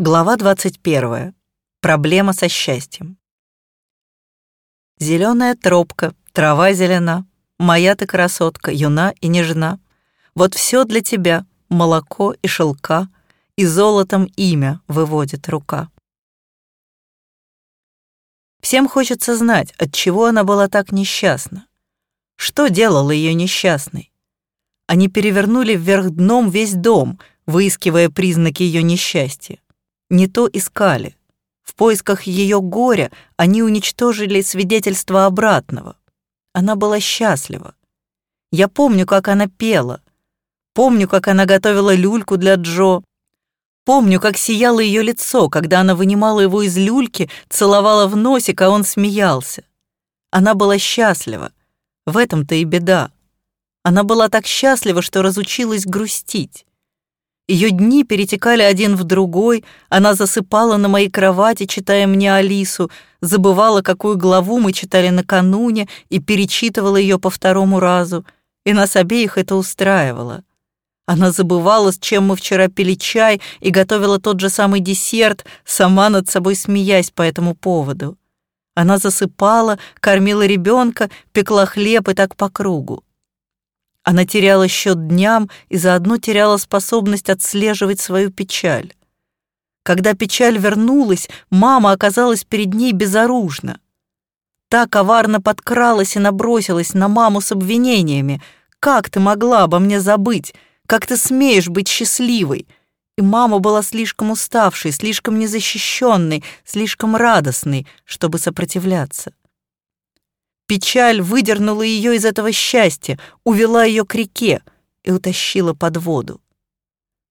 Глава 21. Проблема со счастьем. Зеленая тропка, трава зелена, моя ты красотка, юна и нежна. Вот все для тебя, молоко и шелка, и золотом имя выводит рука. Всем хочется знать, от чего она была так несчастна. Что делало ее несчастной? Они перевернули вверх дном весь дом, выискивая признаки ее несчастья не то искали. В поисках ее горя они уничтожили свидетельство обратного. Она была счастлива. Я помню, как она пела. Помню, как она готовила люльку для Джо. Помню, как сияло ее лицо, когда она вынимала его из люльки, целовала в носик, а он смеялся. Она была счастлива. В этом-то и беда. Она была так счастлива, что разучилась грустить. Ее дни перетекали один в другой, она засыпала на моей кровати, читая мне Алису, забывала, какую главу мы читали накануне, и перечитывала ее по второму разу, и нас обеих это устраивало. Она забывала, с чем мы вчера пили чай, и готовила тот же самый десерт, сама над собой смеясь по этому поводу. Она засыпала, кормила ребенка, пекла хлеб и так по кругу. Она теряла счет дням и заодно теряла способность отслеживать свою печаль. Когда печаль вернулась, мама оказалась перед ней безоружна. Та коварно подкралась и набросилась на маму с обвинениями. «Как ты могла обо мне забыть? Как ты смеешь быть счастливой?» И мама была слишком уставшей, слишком незащищенной, слишком радостной, чтобы сопротивляться. Печаль выдернула ее из этого счастья, увела ее к реке и утащила под воду.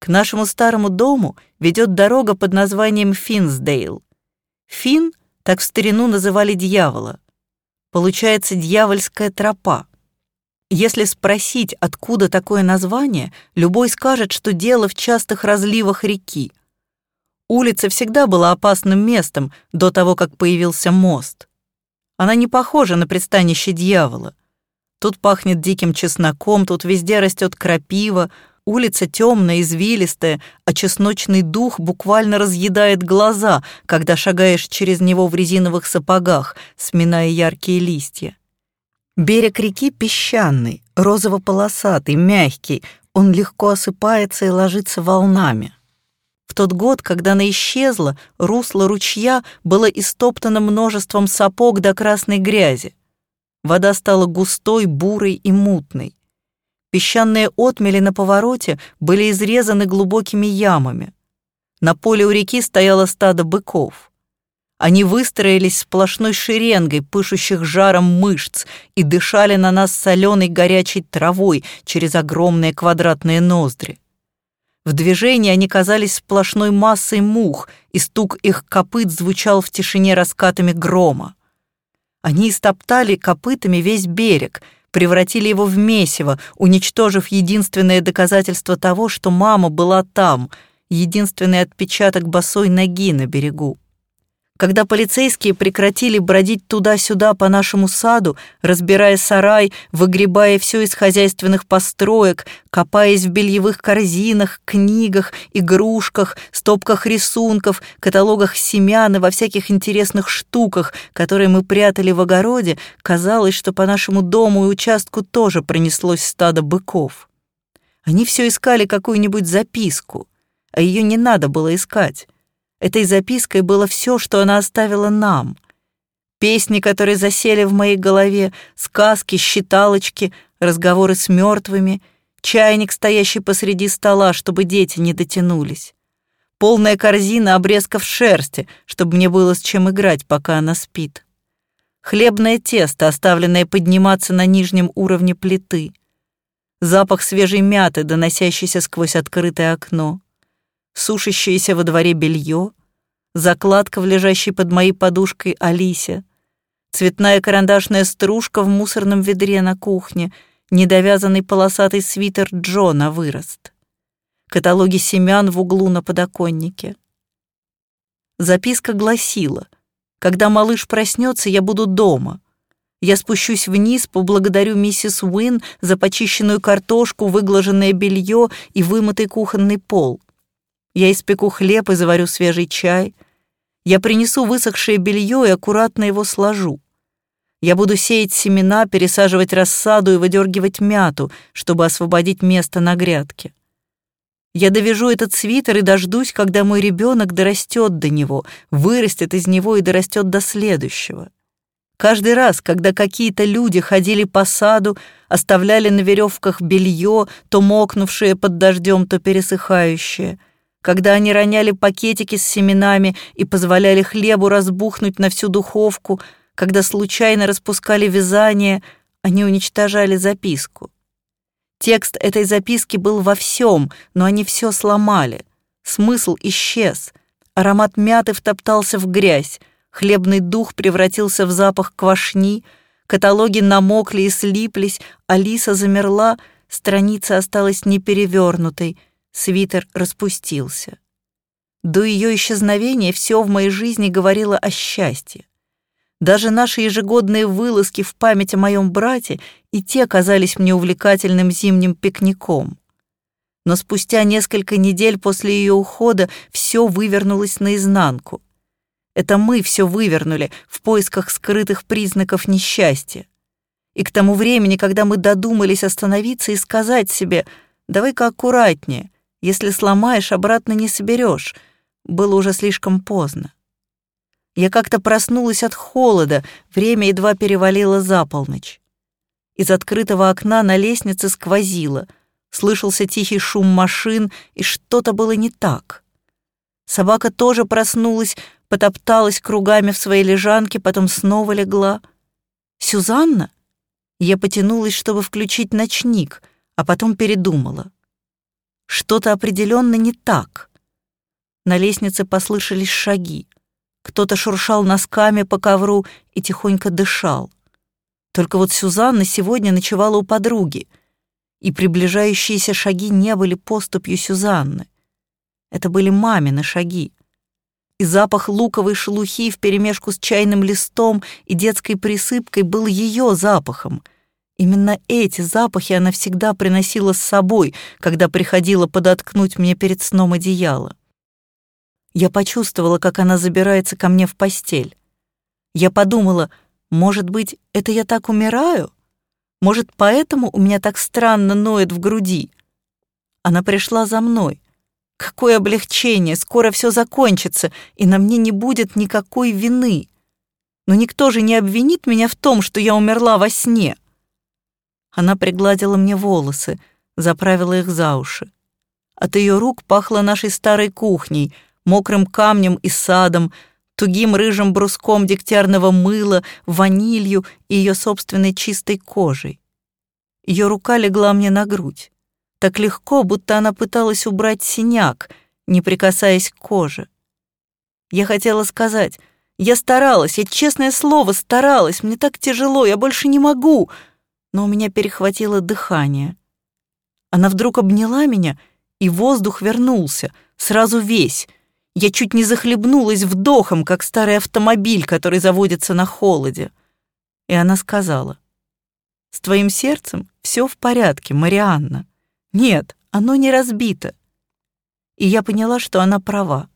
К нашему старому дому ведет дорога под названием Финсдейл. Фин так в старину называли дьявола. Получается дьявольская тропа. Если спросить, откуда такое название, любой скажет, что дело в частых разливах реки. Улица всегда была опасным местом до того, как появился мост. Она не похожа на пристанище дьявола. Тут пахнет диким чесноком, тут везде растет крапива, улица темная, извилистая, а чесночный дух буквально разъедает глаза, когда шагаешь через него в резиновых сапогах, сминая яркие листья. Берег реки песчаный, розово-полосатый, мягкий, он легко осыпается и ложится волнами. Тот год, когда она исчезла, русло ручья было истоптано множеством сапог до красной грязи. Вода стала густой, бурой и мутной. Песчаные отмели на повороте были изрезаны глубокими ямами. На поле у реки стояло стадо быков. Они выстроились сплошной шеренгой пышущих жаром мышц и дышали на нас соленой горячей травой через огромные квадратные ноздри. В движении они казались сплошной массой мух, и стук их копыт звучал в тишине раскатами грома. Они истоптали копытами весь берег, превратили его в месиво, уничтожив единственное доказательство того, что мама была там, единственный отпечаток босой ноги на берегу. Когда полицейские прекратили бродить туда-сюда по нашему саду, разбирая сарай, выгребая все из хозяйственных построек, копаясь в бельевых корзинах, книгах, игрушках, стопках рисунков, каталогах семян и во всяких интересных штуках, которые мы прятали в огороде, казалось, что по нашему дому и участку тоже пронеслось стадо быков. Они все искали какую-нибудь записку, а ее не надо было искать. Этой запиской было все, что она оставила нам. Песни, которые засели в моей голове, сказки, считалочки, разговоры с мертвыми, чайник, стоящий посреди стола, чтобы дети не дотянулись. Полная корзина обрезков шерсти, чтобы мне было с чем играть, пока она спит. Хлебное тесто, оставленное подниматься на нижнем уровне плиты. Запах свежей мяты, доносящийся сквозь открытое окно сушащееся во дворе белье, закладка в лежащей под моей подушкой Алисе, цветная карандашная стружка в мусорном ведре на кухне, недовязанный полосатый свитер Джо на вырост, каталоги семян в углу на подоконнике. Записка гласила, «Когда малыш проснется, я буду дома». Я спущусь вниз, поблагодарю миссис Уин за почищенную картошку, выглаженное белье и вымытый кухонный пол. Я испеку хлеб и заварю свежий чай. Я принесу высохшее белье и аккуратно его сложу. Я буду сеять семена, пересаживать рассаду и выдергивать мяту, чтобы освободить место на грядке. Я довяжу этот свитер и дождусь, когда мой ребенок дорастет до него, вырастет из него и дорастет до следующего. Каждый раз, когда какие-то люди ходили по саду, оставляли на веревках белье, то мокнувшее под дождем, то пересыхающее, когда они роняли пакетики с семенами и позволяли хлебу разбухнуть на всю духовку, когда случайно распускали вязание, они уничтожали записку. Текст этой записки был во всем, но они все сломали. Смысл исчез. Аромат мяты втоптался в грязь, хлебный дух превратился в запах квашни, каталоги намокли и слиплись, Алиса замерла, страница осталась неперевернутой, свитер распустился. До ее исчезновения все в моей жизни говорило о счастье. Даже наши ежегодные вылазки в память о моем брате и те казались мне увлекательным зимним пикником. Но спустя несколько недель после ее ухода все вывернулось наизнанку. Это мы все вывернули в поисках скрытых признаков несчастья. И к тому времени, когда мы додумались остановиться и сказать себе «давай-ка аккуратнее, если сломаешь, обратно не соберешь», было уже слишком поздно. Я как-то проснулась от холода, время едва перевалило за полночь. Из открытого окна на лестнице сквозило, слышался тихий шум машин, и что-то было не так. Собака тоже проснулась, потопталась кругами в своей лежанке, потом снова легла. «Сюзанна?» Я потянулась, чтобы включить ночник, а потом передумала. Что-то определенно не так. На лестнице послышались шаги. Кто-то шуршал носками по ковру и тихонько дышал. Только вот Сюзанна сегодня ночевала у подруги, и приближающиеся шаги не были поступью Сюзанны. Это были мамины шаги. И запах луковой шелухи вперемешку с чайным листом и детской присыпкой был ее запахом. Именно эти запахи она всегда приносила с собой, когда приходила подоткнуть мне перед сном одеяло. Я почувствовала, как она забирается ко мне в постель. Я подумала, может быть, это я так умираю? Может, поэтому у меня так странно ноет в груди? Она пришла за мной. Какое облегчение, скоро все закончится, и на мне не будет никакой вины. Но никто же не обвинит меня в том, что я умерла во сне. Она пригладила мне волосы, заправила их за уши. От ее рук пахло нашей старой кухней — мокрым камнем и садом, тугим рыжим бруском дегтярного мыла, ванилью и ее собственной чистой кожей. Ее рука легла мне на грудь. Так легко, будто она пыталась убрать синяк, не прикасаясь к коже. Я хотела сказать, я старалась, я, честное слово, старалась, мне так тяжело, я больше не могу, но у меня перехватило дыхание. Она вдруг обняла меня, и воздух вернулся, сразу весь, я чуть не захлебнулась вдохом, как старый автомобиль, который заводится на холоде. И она сказала, «С твоим сердцем все в порядке, Марианна. Нет, оно не разбито». И я поняла, что она права.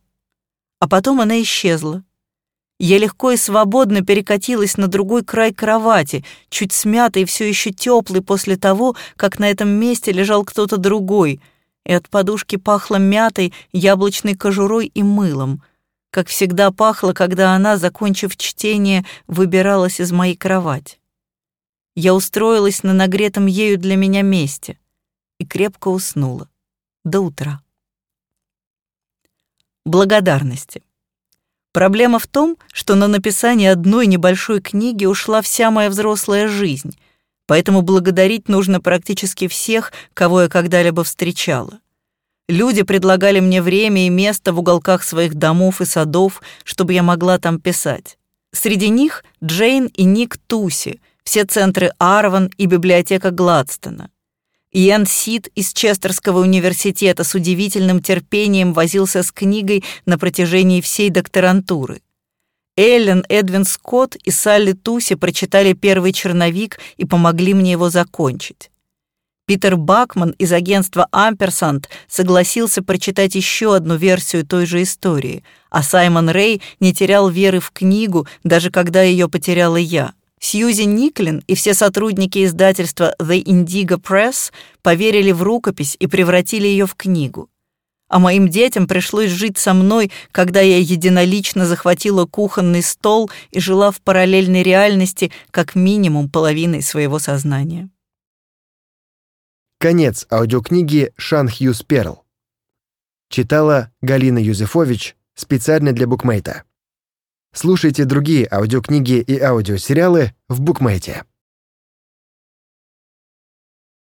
А потом она исчезла. Я легко и свободно перекатилась на другой край кровати, чуть смятый все еще теплый после того, как на этом месте лежал кто-то другой — и от подушки пахло мятой, яблочной кожурой и мылом, как всегда пахло, когда она, закончив чтение, выбиралась из моей кровати. Я устроилась на нагретом ею для меня месте и крепко уснула до утра. Благодарности. Проблема в том, что на написание одной небольшой книги ушла вся моя взрослая жизнь — поэтому благодарить нужно практически всех, кого я когда-либо встречала. Люди предлагали мне время и место в уголках своих домов и садов, чтобы я могла там писать. Среди них Джейн и Ник Туси, все центры Арван и библиотека Гладстона. Иэн Сид из Честерского университета с удивительным терпением возился с книгой на протяжении всей докторантуры. Эллен, Эдвин Скотт и Салли Туси прочитали первый черновик и помогли мне его закончить. Питер Бакман из агентства «Амперсант» согласился прочитать еще одну версию той же истории, а Саймон Рэй не терял веры в книгу, даже когда ее потеряла я. Сьюзи Никлин и все сотрудники издательства The Indigo Press поверили в рукопись и превратили ее в книгу. А моим детям пришлось жить со мной, когда я единолично захватила кухонный стол и жила в параллельной реальности как минимум половиной своего сознания. Конец аудиокниги «Шан Хьюз Перл». Читала Галина Юзефович специально для букмейта. Слушайте другие аудиокниги и аудиосериалы в букмейте.